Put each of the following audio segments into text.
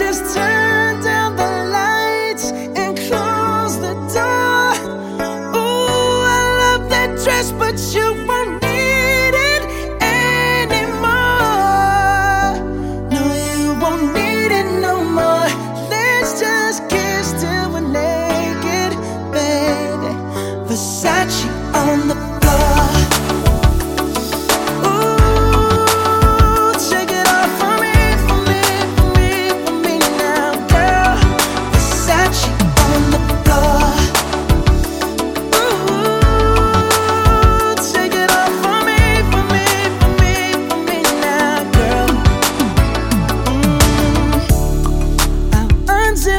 just turn down the lights and close the door. Ooh, I love that dress, but you won't need it anymore. No, you won't need it no more. Let's just kiss till we're naked, baby. Versace on the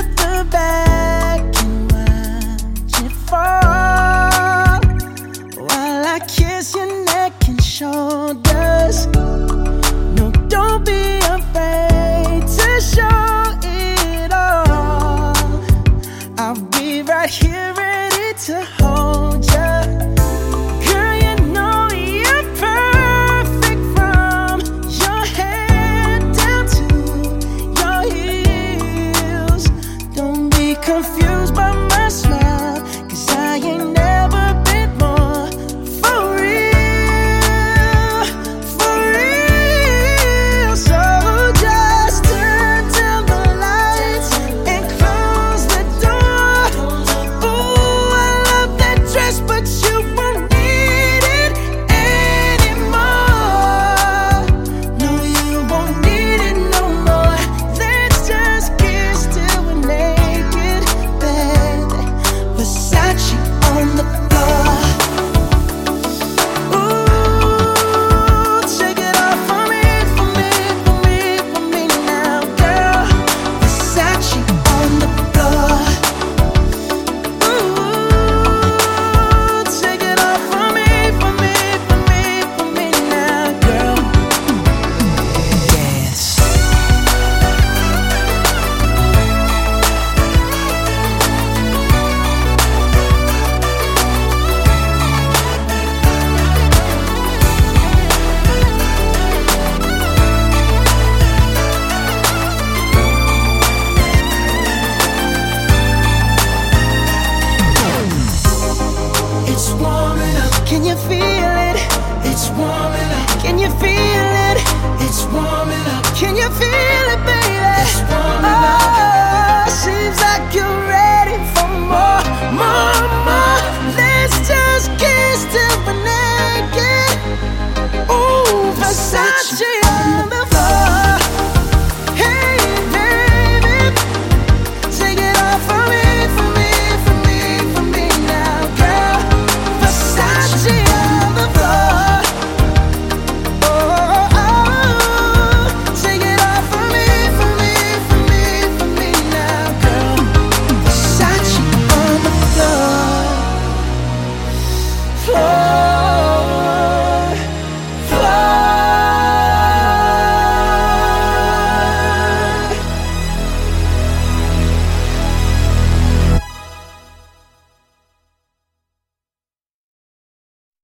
the bag. Oh.